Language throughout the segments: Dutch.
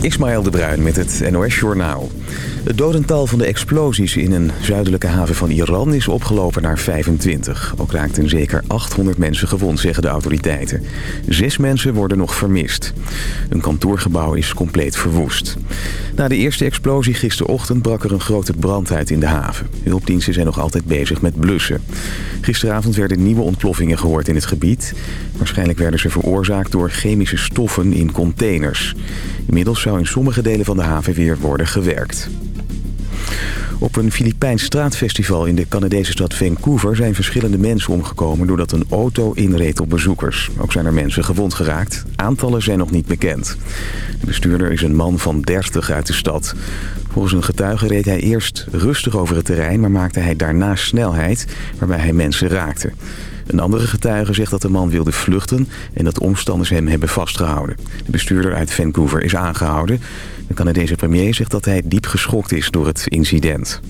Ismaël de Bruin met het NOS Journaal. Het dodental van de explosies in een zuidelijke haven van Iran is opgelopen naar 25. Ook raakten zeker 800 mensen gewond, zeggen de autoriteiten. Zes mensen worden nog vermist. Een kantoorgebouw is compleet verwoest. Na de eerste explosie gisterochtend brak er een grote brand uit in de haven. Hulpdiensten zijn nog altijd bezig met blussen. Gisteravond werden nieuwe ontploffingen gehoord in het gebied. Waarschijnlijk werden ze veroorzaakt door chemische stoffen in containers. Inmiddels zou in sommige delen van de haven weer worden gewerkt. Op een Filipijns straatfestival in de Canadese stad Vancouver zijn verschillende mensen omgekomen doordat een auto inreed op bezoekers. Ook zijn er mensen gewond geraakt. Aantallen zijn nog niet bekend. De bestuurder is een man van 30 uit de stad. Volgens een getuige reed hij eerst rustig over het terrein, maar maakte hij daarna snelheid waarbij hij mensen raakte. Een andere getuige zegt dat de man wilde vluchten en dat omstanders hem hebben vastgehouden. De bestuurder uit Vancouver is aangehouden. De Canadese premier zegt dat hij diep geschokt is door het incident.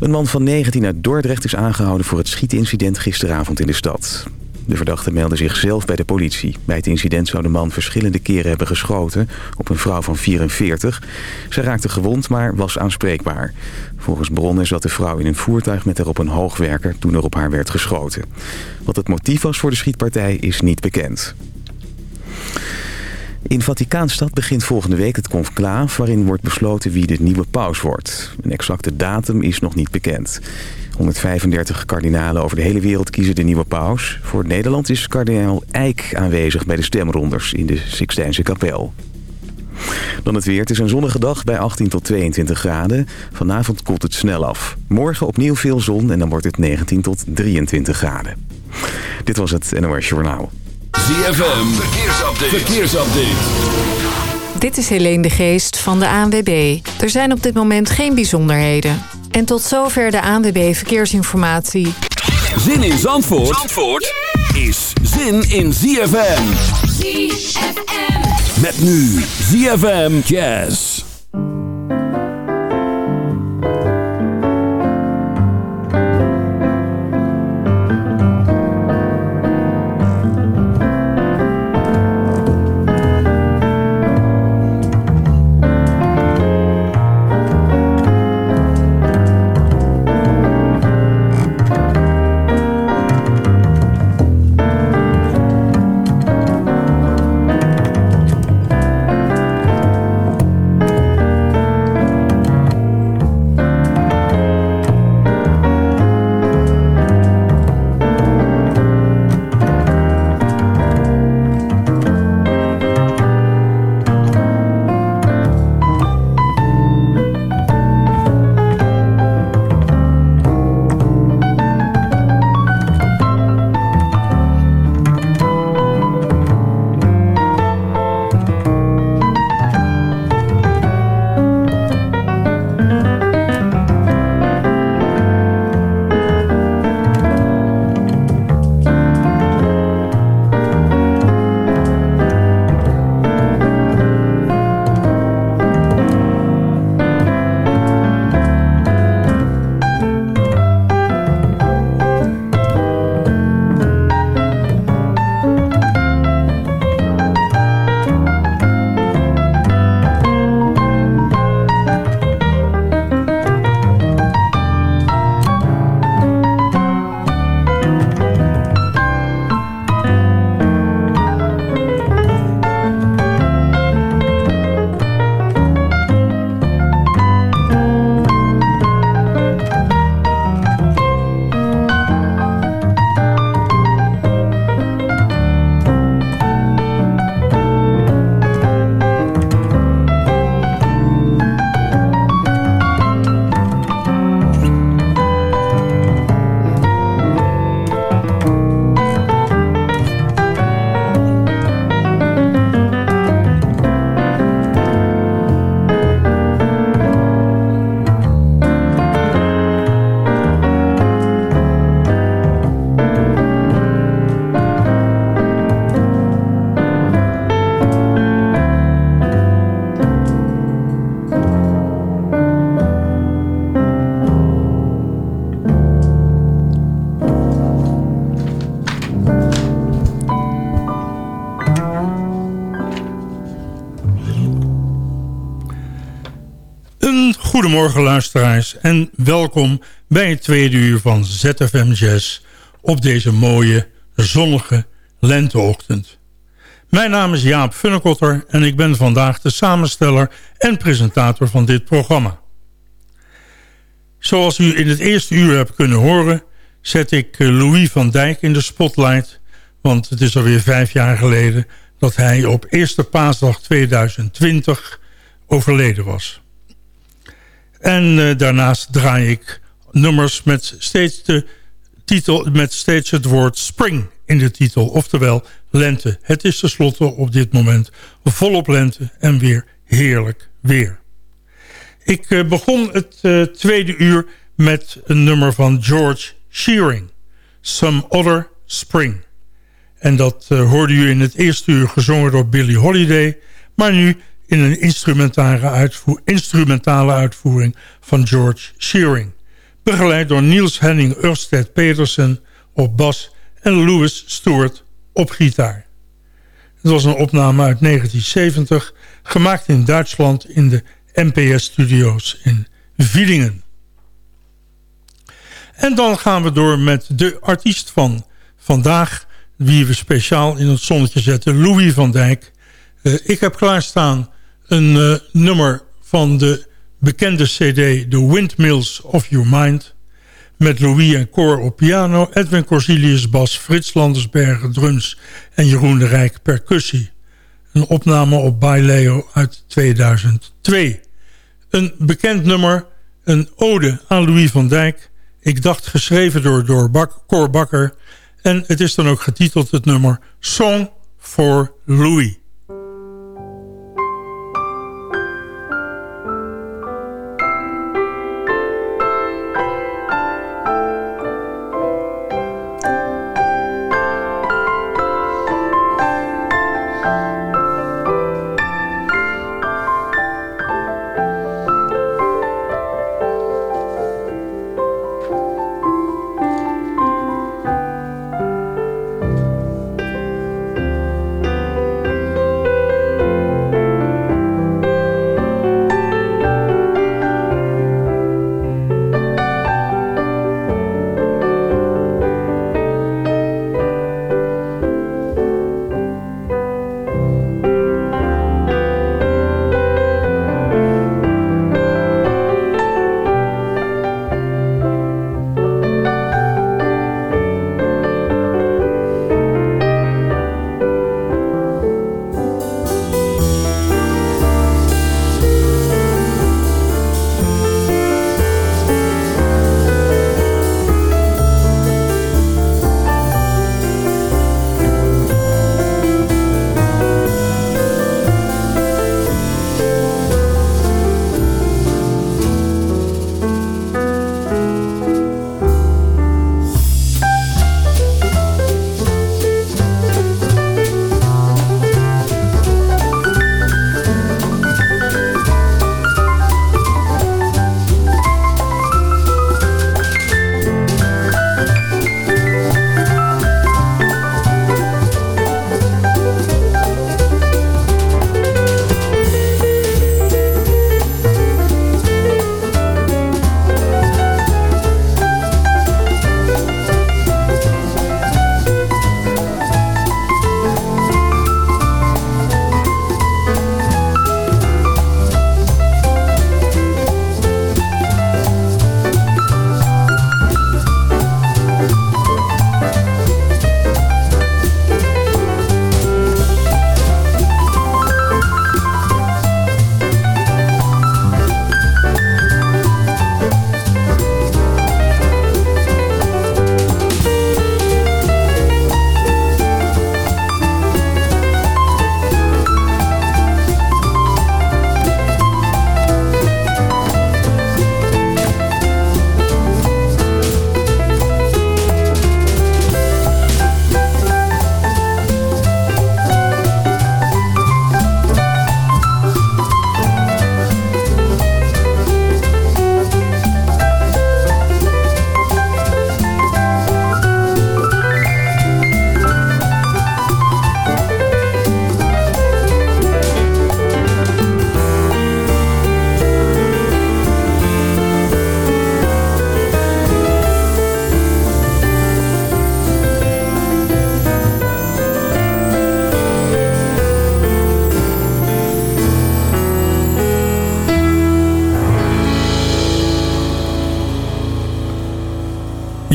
Een man van 19 uit Dordrecht is aangehouden voor het schietincident gisteravond in de stad. De verdachte meldde zichzelf bij de politie. Bij het incident zou de man verschillende keren hebben geschoten op een vrouw van 44. Ze raakte gewond, maar was aanspreekbaar. Volgens bronnen zat de vrouw in een voertuig met erop een hoogwerker toen er op haar werd geschoten. Wat het motief was voor de schietpartij is niet bekend. In Vaticaanstad begint volgende week het conclaaf... waarin wordt besloten wie de nieuwe paus wordt. Een exacte datum is nog niet bekend. 135 kardinalen over de hele wereld kiezen de nieuwe paus. Voor Nederland is kardinaal Eijk aanwezig bij de stemronders in de Sixtijnse kapel. Dan het weer. Het is een zonnige dag bij 18 tot 22 graden. Vanavond koelt het snel af. Morgen opnieuw veel zon en dan wordt het 19 tot 23 graden. Dit was het NOS Journaal. ZFM. Verkeersupdate. Verkeersupdate. Dit is Helene de Geest van de ANWB. Er zijn op dit moment geen bijzonderheden. En tot zover de ANWB Verkeersinformatie. Zin in Zandvoort, Zandvoort is zin in ZFM. ZFM. Met nu ZFM Jazz. Goedemorgen luisteraars en welkom bij het tweede uur van ZFM Jazz op deze mooie zonnige lenteochtend. Mijn naam is Jaap Funnekotter en ik ben vandaag de samensteller en presentator van dit programma. Zoals u in het eerste uur hebt kunnen horen zet ik eh, Louis van Dijk in de spotlight, want het is alweer vijf jaar geleden dat hij op eerste paasdag 2020 overleden was. En uh, daarnaast draai ik nummers met steeds, de titel, met steeds het woord spring in de titel. Oftewel lente. Het is tenslotte op dit moment volop lente en weer heerlijk weer. Ik uh, begon het uh, tweede uur met een nummer van George Shearing. Some Other Spring. En dat hoorde u in het eerste uur gezongen door Billie Holiday. Maar nu in een instrumentale, instrumentale uitvoering van George Shearing. Begeleid door Niels Henning Ørsted Petersen op bas en Louis Stewart op gitaar. Het was een opname uit 1970, gemaakt in Duitsland in de NPS-studio's in Wiedingen. En dan gaan we door met de artiest van vandaag... wie we speciaal in het zonnetje zetten, Louis van Dijk. Uh, ik heb klaarstaan een uh, nummer van de bekende cd The Windmills of Your Mind... met Louis en Cor op piano, Edwin Corsilius bas... Frits Landersbergen drums en Jeroen de Rijk percussie. Een opname op Baileo uit 2002. Een bekend nummer, een ode aan Louis van Dijk... Ik dacht geschreven door, door Bak, Cor Bakker... en het is dan ook getiteld het nummer Song for Louis.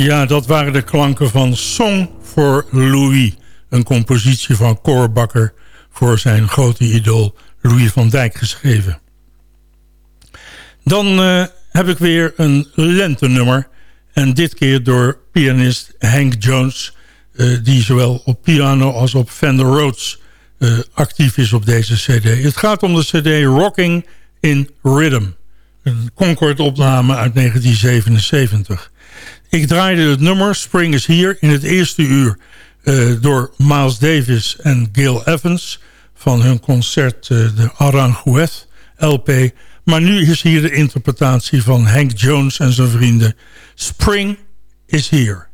Ja, dat waren de klanken van Song for Louis. Een compositie van Cor Bakker voor zijn grote idool Louis van Dijk geschreven. Dan uh, heb ik weer een lentenummer. En dit keer door pianist Hank Jones... Uh, die zowel op piano als op Fender Rhodes uh, actief is op deze cd. Het gaat om de cd Rocking in Rhythm. Een Concord-opname uit 1977. Ik draaide het nummer Spring is Here in het eerste uur... Uh, door Miles Davis en Gil Evans... van hun concert uh, de Aranjuez LP... Maar nu is hier de interpretatie van Hank Jones en zijn vrienden. Spring is here.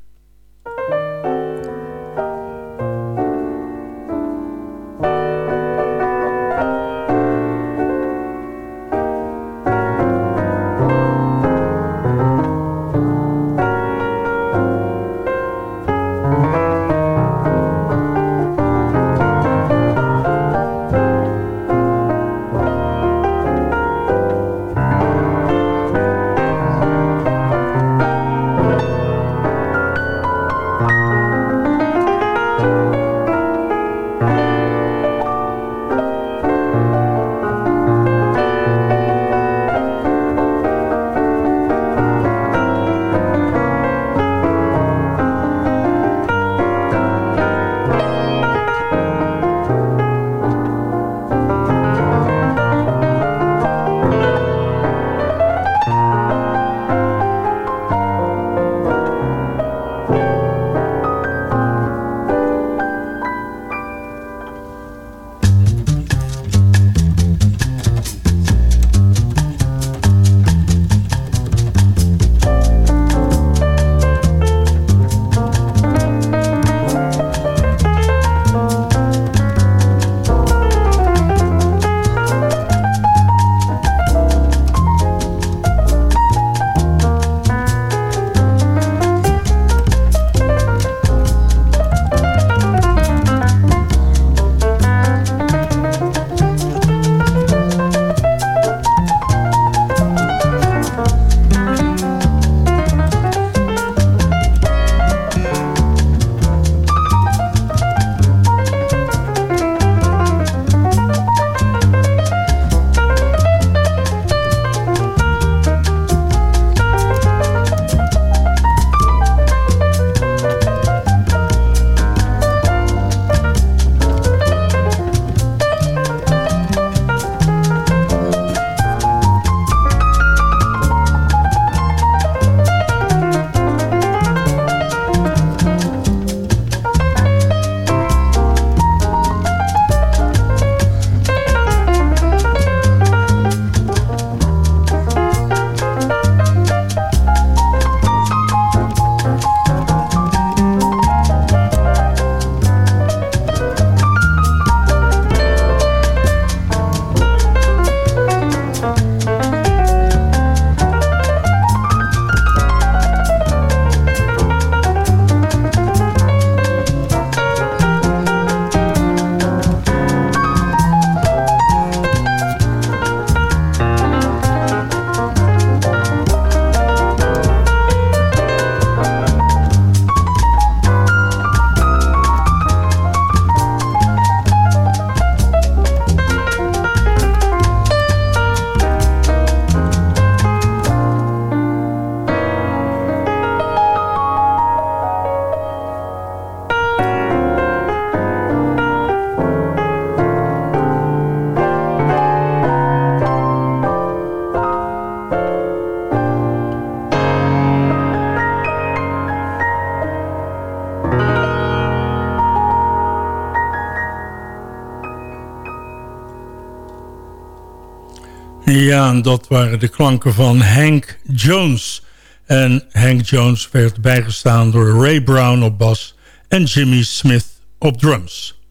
Dat waren de klanken van Hank Jones. En Hank Jones werd bijgestaan door Ray Brown op bas en Jimmy Smith op drums.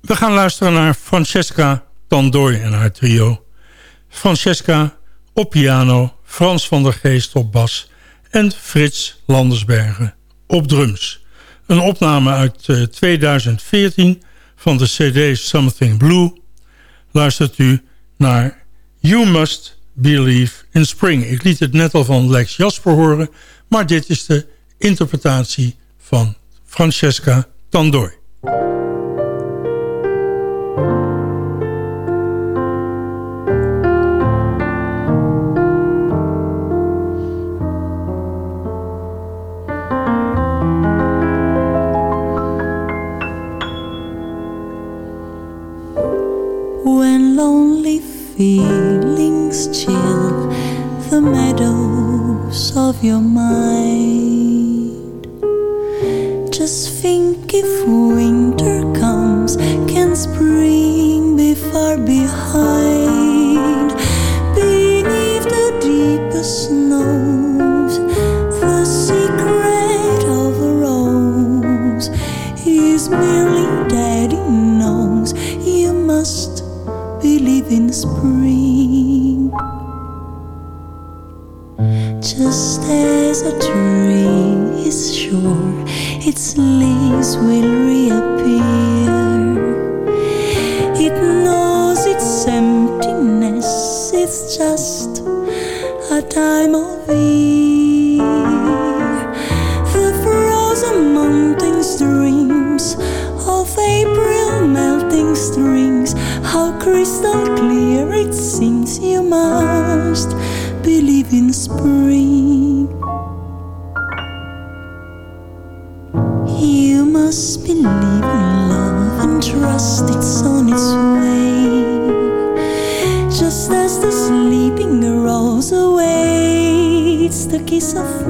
We gaan luisteren naar Francesca Tandooi en haar trio. Francesca op piano, Frans van der Geest op bas... en Frits Landersbergen op drums. Een opname uit 2014 eh, van de cd Something Blue... luistert u naar You Must Believe in Spring. Ik liet het net al van Lex Jasper horen, maar dit is de interpretatie van Francesca Tandoi. Your mind. Just think if winter comes, can spring be far behind? Beneath the deepest snows, the secret of a rose is merely daddy knows you must believe in spring. Must believe in love and trust it's on its way. Just as the sleeping rose awaits the kiss of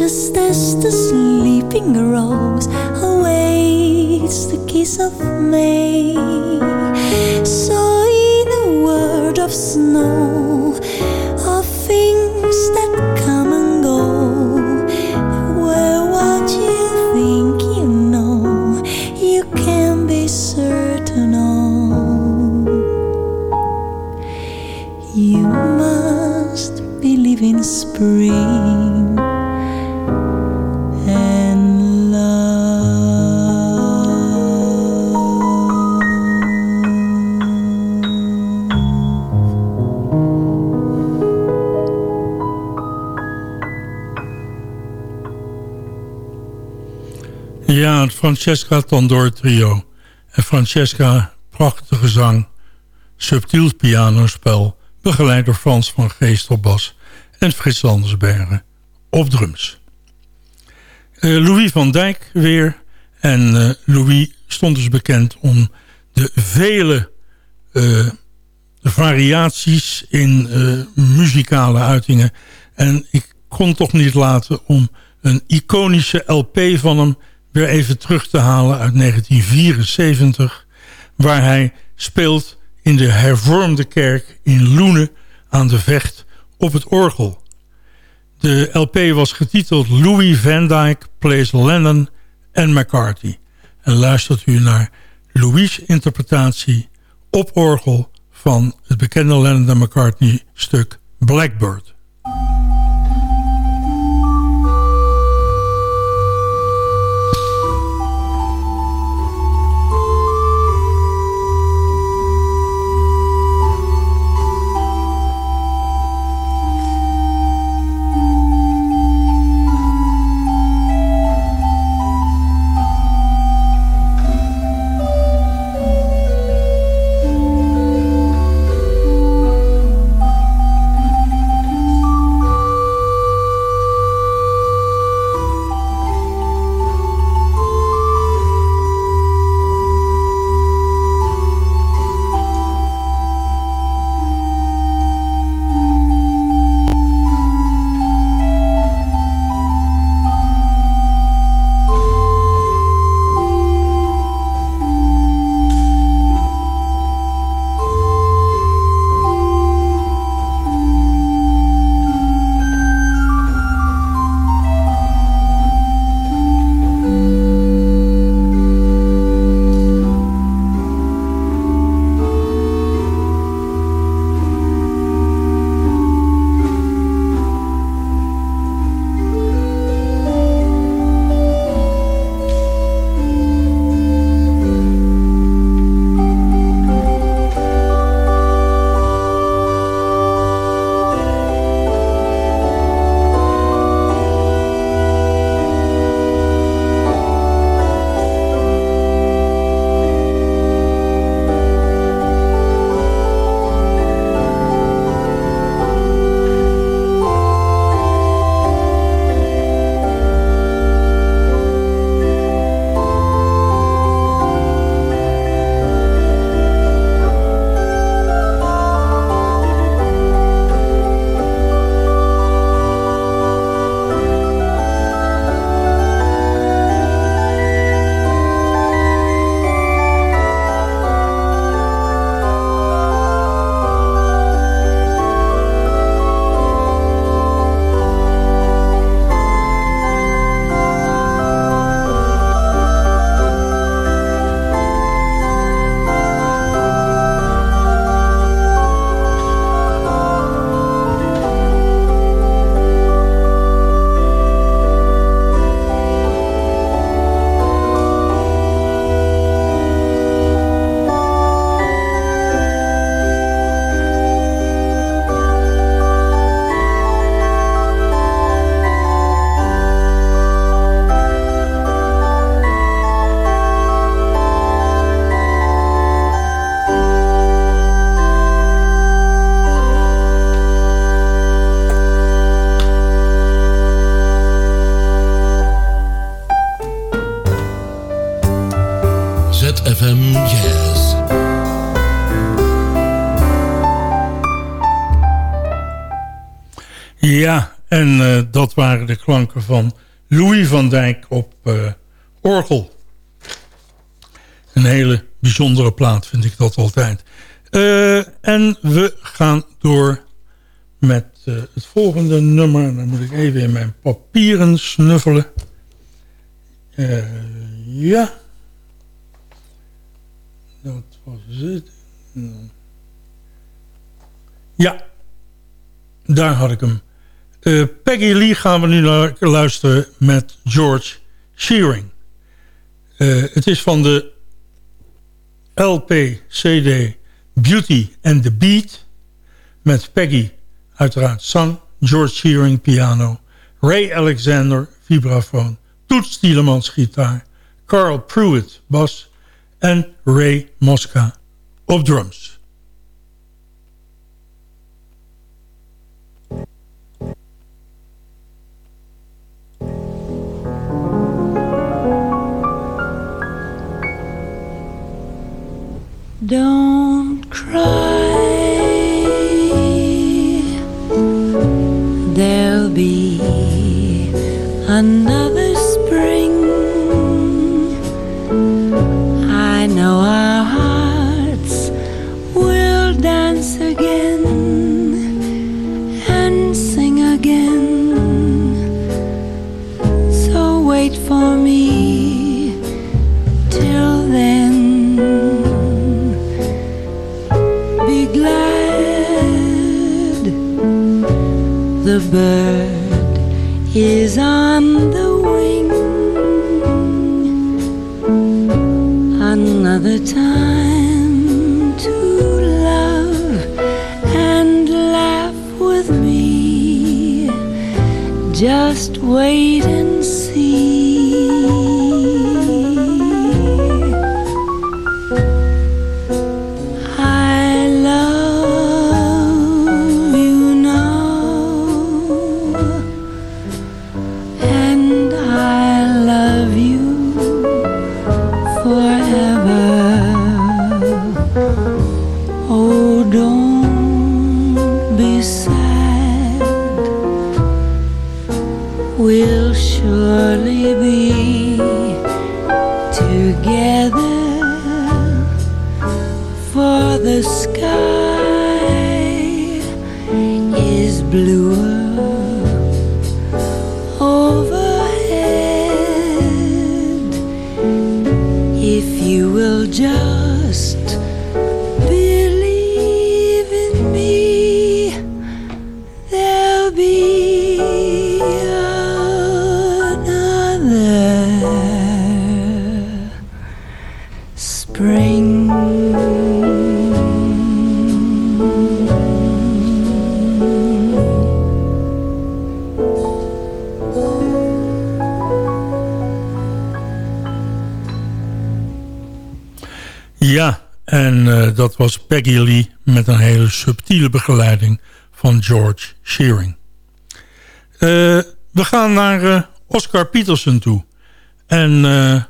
Just as the sleeping rose awaits the kiss of May. So, in a world of snow, Francesca Tandor trio. En Francesca, prachtige zang. Subtiel pianospel. Begeleid door Frans van Geest op bas. En Frits Landersbergen op drums. Eh, Louis van Dijk weer. En eh, Louis stond dus bekend om de vele eh, variaties in muzikale uitingen. En ik kon toch niet laten om een iconische LP van hem weer even terug te halen uit 1974... waar hij speelt in de hervormde kerk in Loenen aan de Vecht op het orgel. De LP was getiteld Louis Van Dyke Plays Lennon en McCarthy. En luistert u naar Louis' interpretatie op orgel van het bekende Lennon McCartney stuk Blackbird. En uh, dat waren de klanken van Louis van Dijk op uh, orgel. Een hele bijzondere plaat vind ik dat altijd. Uh, en we gaan door met het volgende nummer. Dan moet ik even in mijn papieren snuffelen. ja. Dat was het. Ja. Daar had ik hem. Uh, Peggy Lee gaan we nu luisteren met George Shearing. Uh, het is van de LP-CD Beauty and the Beat... met Peggy uiteraard zang, George Shearing piano... Ray Alexander vibrafoon, Toets Tielemans gitaar... Carl Pruitt bas en Ray Mosca op drums. Don't cry. There'll be another is on the wing. Another time to love and laugh with me. Just wait We'll surely be together was Peggy Lee met een hele subtiele begeleiding van George Shearing. Eh, we gaan naar eh, Oscar Peterson toe. En eh,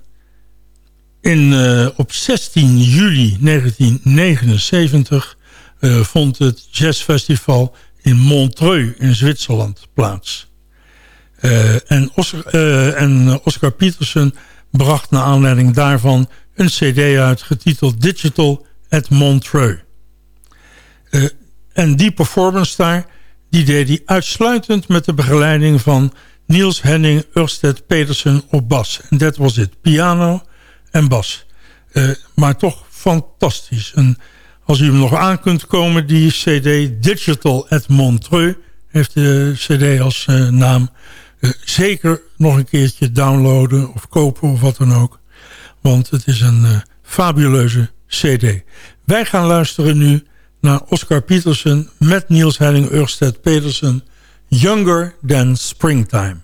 in, op 16 juli 1979 eh, vond het jazzfestival in Montreux in Zwitserland plaats. En, Oscar, en Oscar Peterson bracht naar aanleiding daarvan een cd uit getiteld Digital at Montreux. Eh, en die performance daar, die deed hij uitsluitend met de begeleiding van Niels Henning Ørsted Petersen op bas. En dat was het, piano en bas. Eh, maar toch fantastisch. En als u hem nog aan kunt komen, die cd Digital at Montreux heeft de cd als eh, naam. Zeker nog een keertje downloaden of kopen of wat dan ook. Want het is een fabuleuze cd. Wij gaan luisteren nu naar Oscar Peterson met Niels Henning Ørsted Petersen. Younger Than Springtime.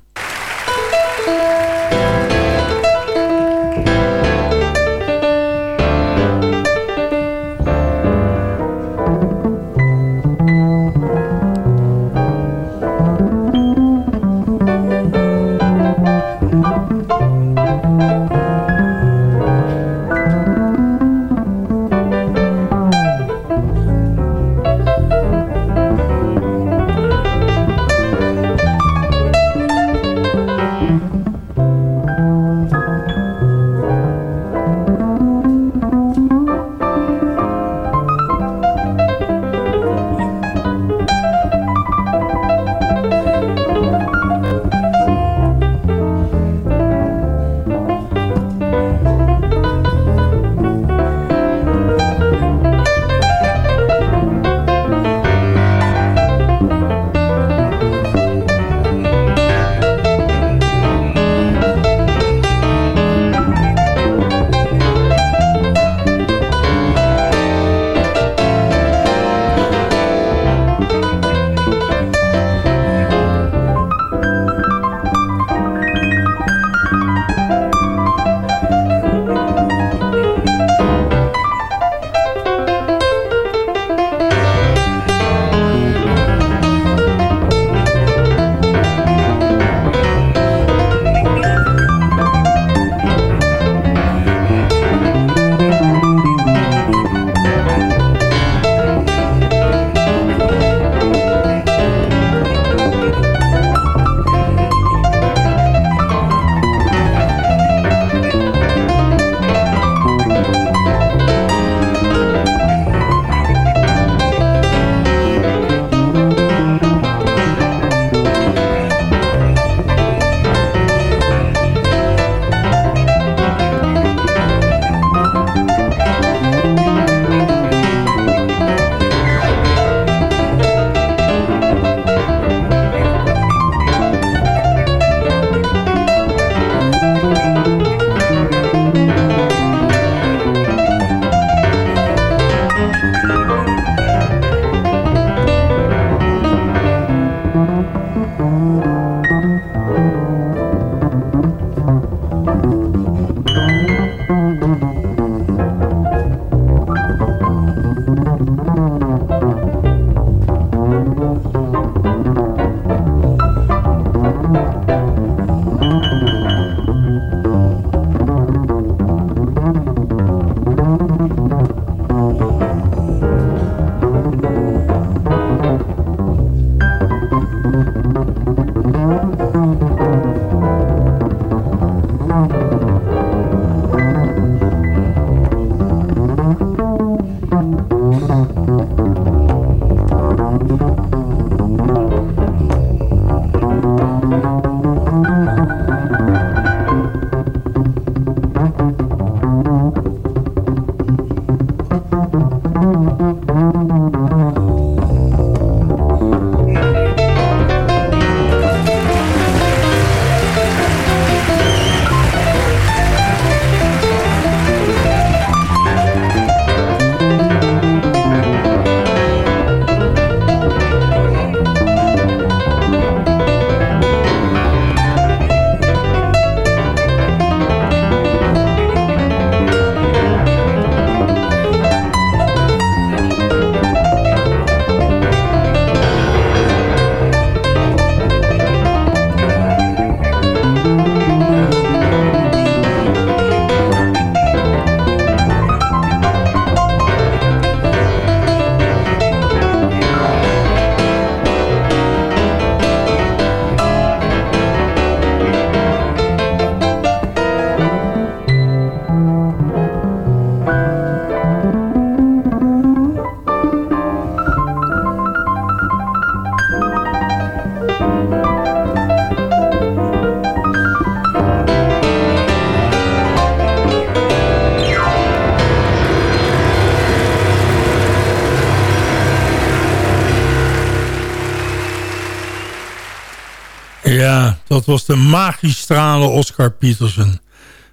Dat was de magistrale Oscar Peterson.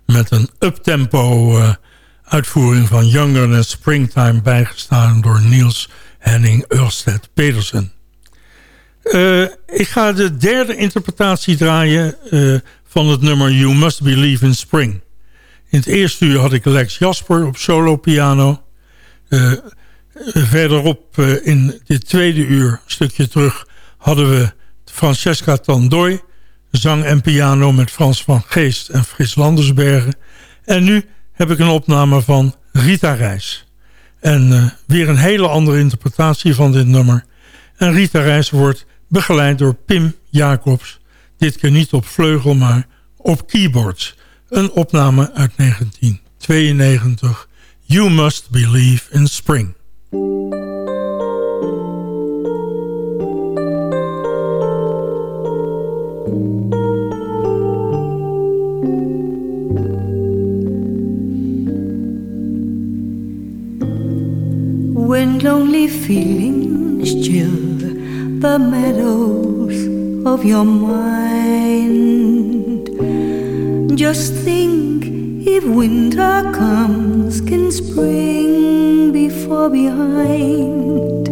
Met een uptempo uh, uitvoering van Younger Than Springtime... bijgestaan door Niels Henning Ørsted Petersen. Uh, ik ga de derde interpretatie draaien uh, van het nummer You Must Believe in Spring. In het eerste uur had ik Lex Jasper op solo piano. Verderop in dit tweede uur, een stukje terug, hadden we Francesca Tandoy, zang en piano met Frans van Geest en Frits Landersbergen. En nu heb ik een opname van Rita Reis. En uh, weer een hele andere interpretatie van dit nummer. En Rita Reis wordt begeleid door Pim Jacobs. Dit keer niet op vleugel, maar op keyboards. Een opname uit 1992. You Must Believe in Spring. When lonely feelings chill the meadows of your mind, just think if winter comes, can spring be far behind?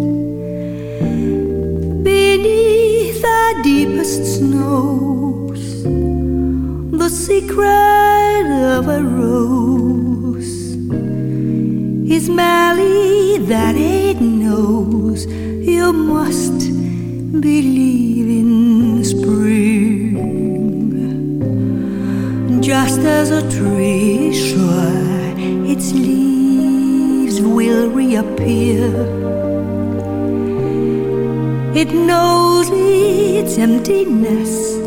Beneath the deepest snows, the secret of a rose is Mally that it knows you must believe in spring. Just as a tree sure its leaves will reappear, it knows its emptiness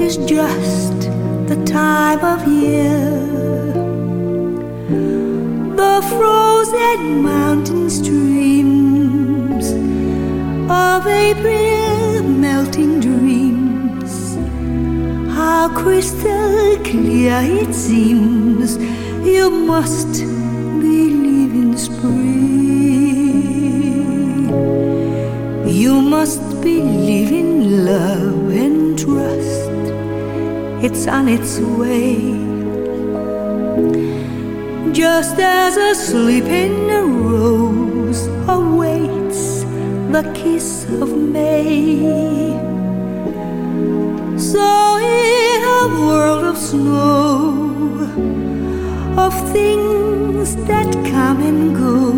is just the time of year frozen mountain streams of April melting dreams. How crystal clear it seems, you must believe in spring. You must believe in love and trust, it's on its way just as a sleeping rose awaits the kiss of May. So, in a world of snow, of things that come and go,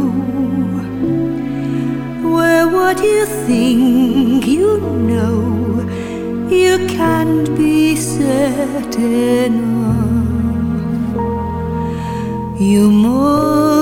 where what you think you know, you can't be certain of. You must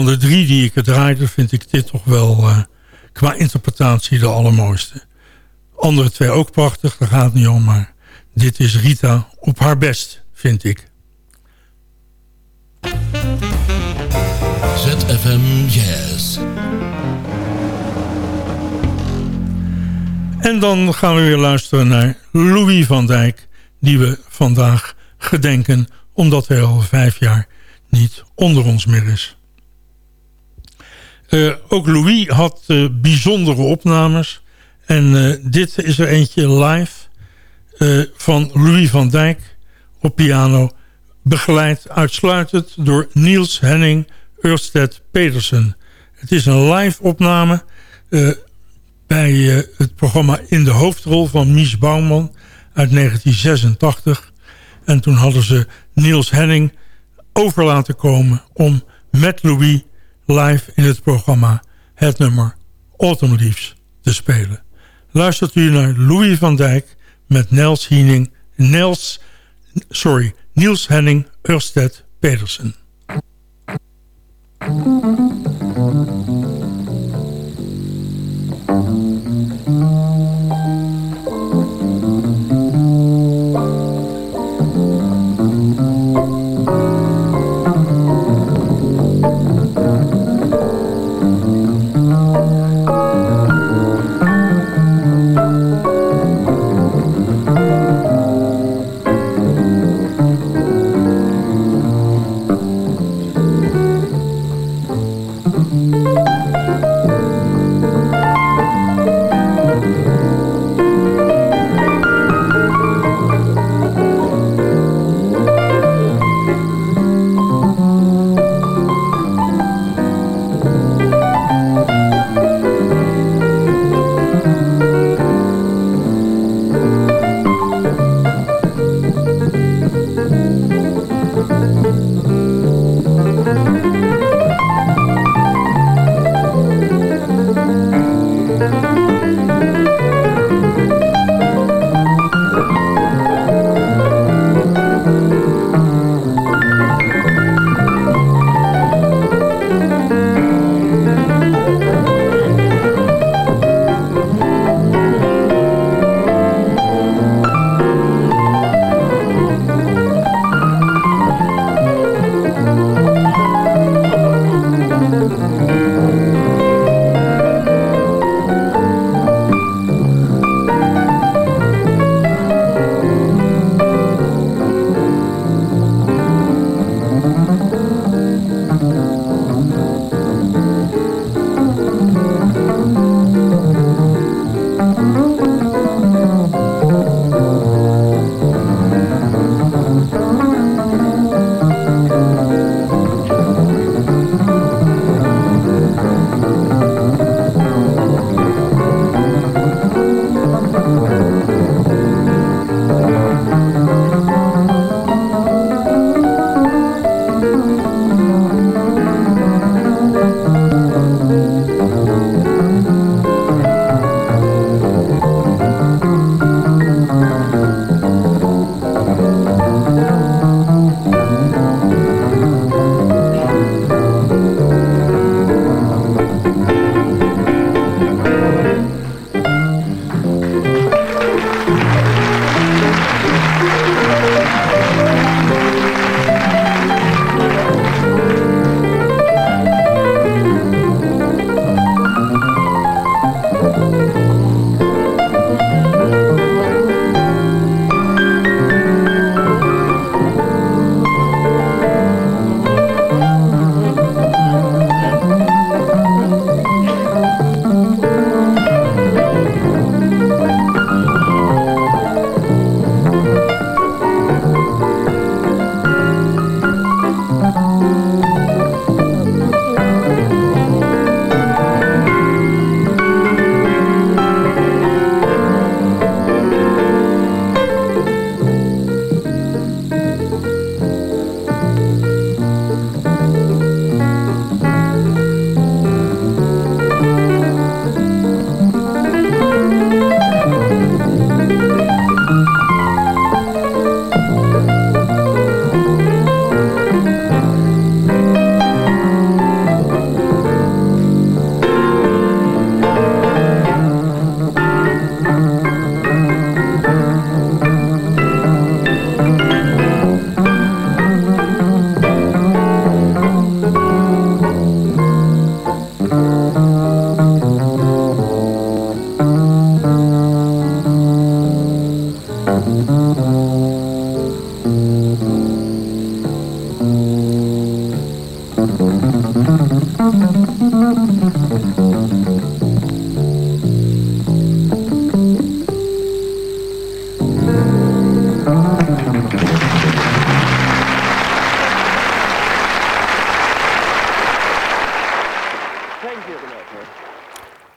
Van de drie die ik het draaide vind ik dit toch wel eh, qua interpretatie de allermooiste. Andere twee ook prachtig, daar gaat het niet om, maar dit is Rita op haar best, vind ik. ZFM Jazz. En dan gaan we weer luisteren naar Louis van Dijk... die we vandaag gedenken omdat hij al vijf jaar niet onder ons meer is. Eh, ook Louis had eh, bijzondere opnames. En eh, dit is er eentje live. van Louis van Dijk op piano... begeleid uitsluitend door Niels Henning Ørsted Petersen. Het is een live opname bij het programma In de Hoofdrol van Mies Bouwman uit 1986. En toen hadden ze Niels Henning over laten komen om met Louis live in het programma het nummer Autumn Leaves te spelen. Luistert u naar Louis van Dijk met Nels Hiening, Nels, sorry, Niels Henning Ørsted Pedersen.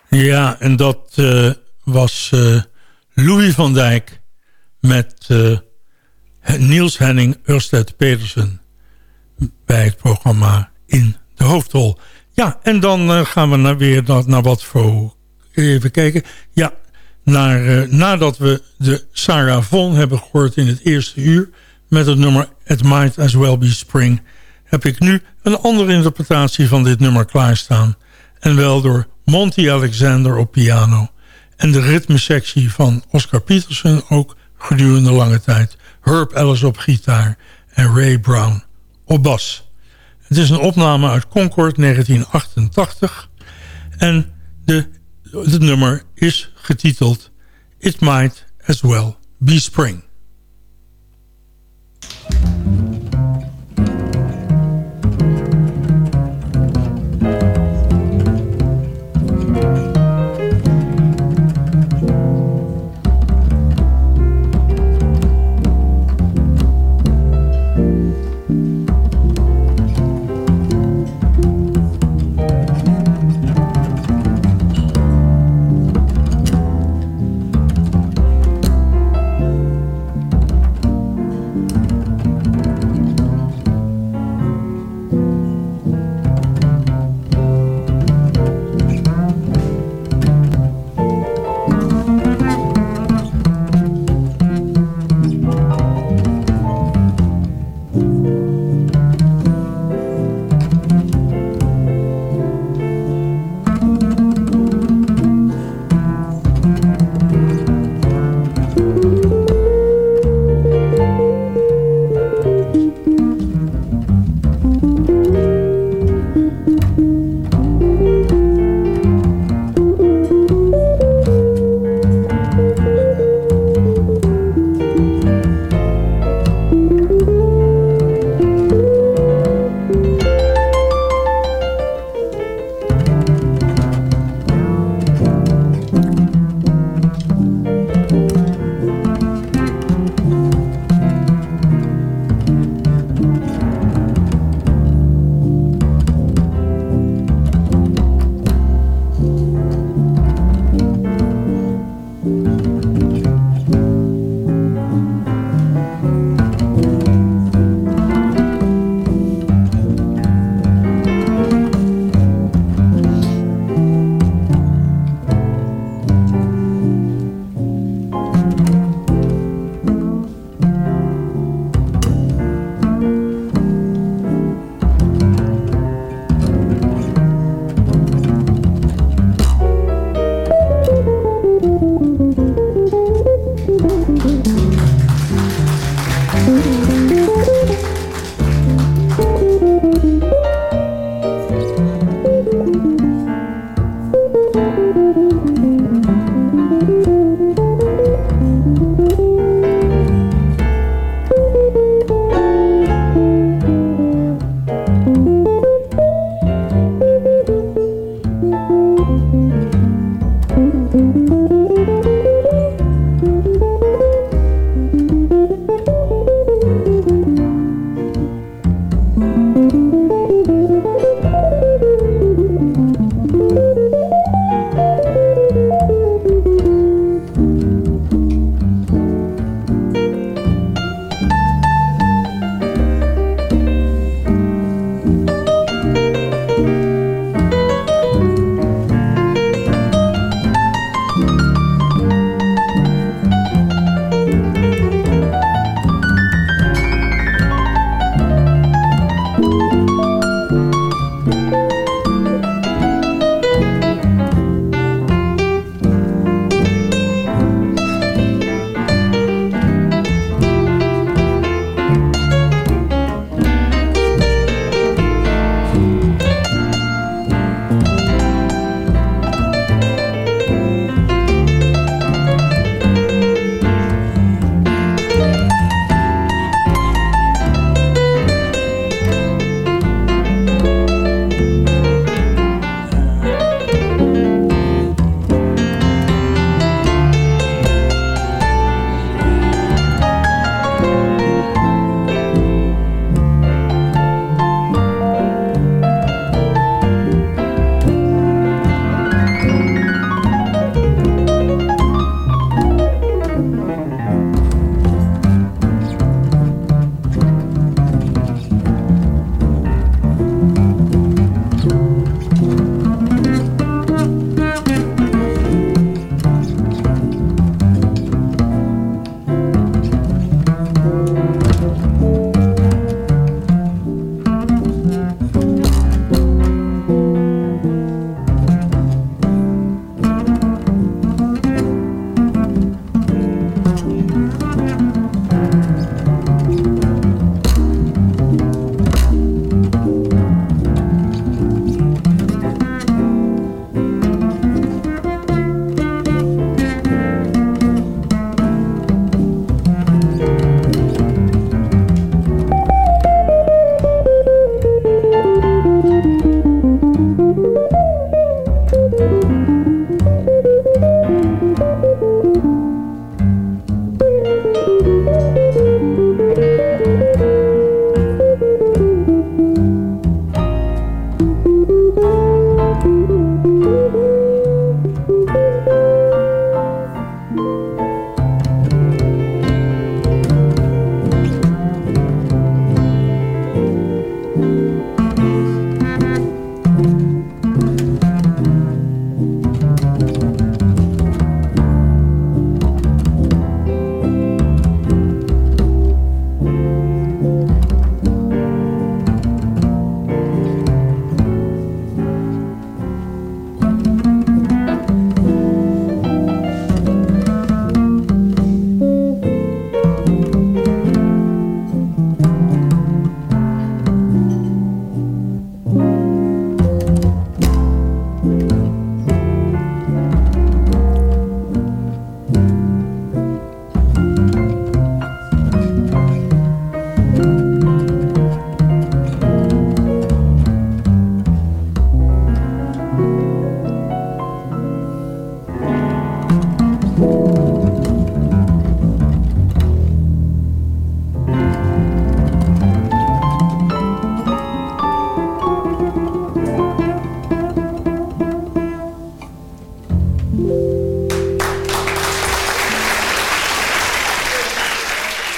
Ja, en dat uh, was uh, Louis van Dijk met uh, Niels Henning Ørsted Petersen bij het programma In de Hoofdrol. Ja, en dan gaan we naar, weer naar, naar, wat voor... Even kijken. Ja, naar, nadat we de Sarah Von hebben gehoord in het eerste uur... met het nummer It Might As Well Be Spring... heb ik nu een andere interpretatie van dit nummer klaarstaan. En wel door Monty Alexander op piano... en de ritmesectie van Oscar Peterson ook gedurende lange tijd... Herb Ellis op gitaar en Ray Brown op bas. Het is een opname uit Concord 1988... en de, het nummer is getiteld It Might As Well Be Spring.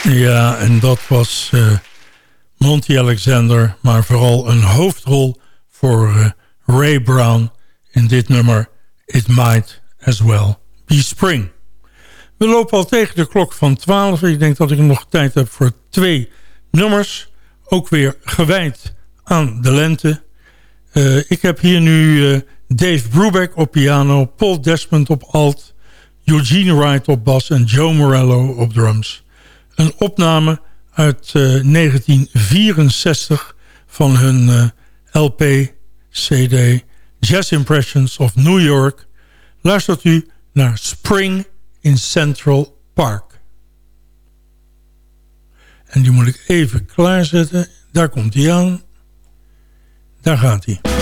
Ja, en dat was uh, Monty Alexander, maar vooral een hoofdrol voor uh, Ray Brown in dit nummer It Might As Well Be Spring. We lopen al tegen de klok van 12. Ik denk dat ik nog tijd heb voor twee nummers. Ook weer gewijd aan de lente. Uh, ik heb hier nu Dave Brubeck op piano, Paul Desmond op alt... Eugene Wright op bas en Joe Morello op drums. Een opname uit uh, eh, 1964 van hun eh, LP, CD Jazz Impressions of New York. Luistert u naar Spring in Central Park. En die moet ik even klaarzetten. Daar komt hij aan. Daar gaat hij.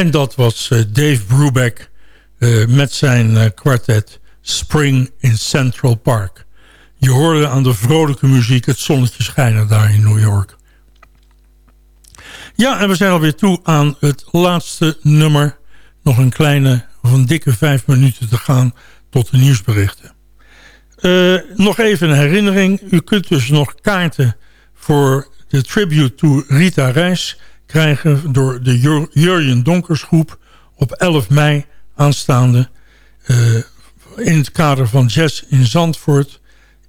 En dat was uh, Dave Brubeck uh, met zijn uh, kwartet Spring in Central Park. Je hoorde aan de vrolijke muziek het zonnetje schijnen daar in New York. Ja, en we zijn alweer toe aan het laatste nummer. Nog een kleine, een dikke vijf minuten te gaan tot de nieuwsberichten. nog even een herinnering. U kunt dus nog kaarten voor de tribute to Rita Reis krijgen door de Jurjen Donkersgroep op 11 mei aanstaande uh, in het kader van Jazz in Zandvoort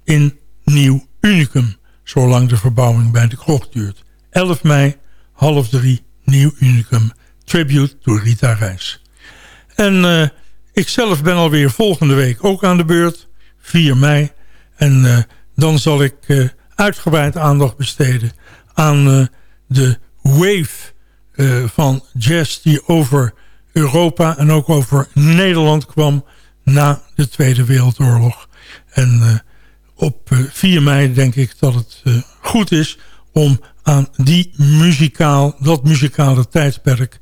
in Nieuw Unicum, zolang de verbouwing bij de krocht duurt. 11 mei, half drie, Nieuw Unicum, tribute to Rita Reis. En uh, ik zelf ben alweer volgende week ook aan de beurt, 4 mei. En uh, dan zal ik uitgebreid aandacht besteden aan de wave uh, van jazz die over Europa en ook over Nederland kwam na de Tweede Wereldoorlog. En uh, op 4 eh, mei denk ik dat het goed is om aan die muzikaal, dat muzikale tijdperk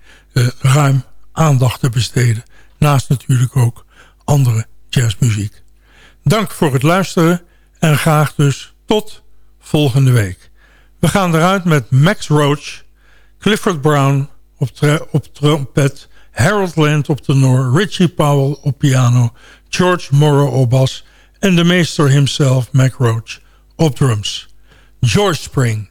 ruim aandacht te besteden. Naast natuurlijk ook andere jazzmuziek. Dank voor het luisteren en graag dus tot volgende week. We gaan eruit met Max Roach Clifford Brown op, op trompet... Harold Land op tenor, Richie Powell op piano... George Morrow op bas... en de meester himself, Mac Roach, op drums. George Spring.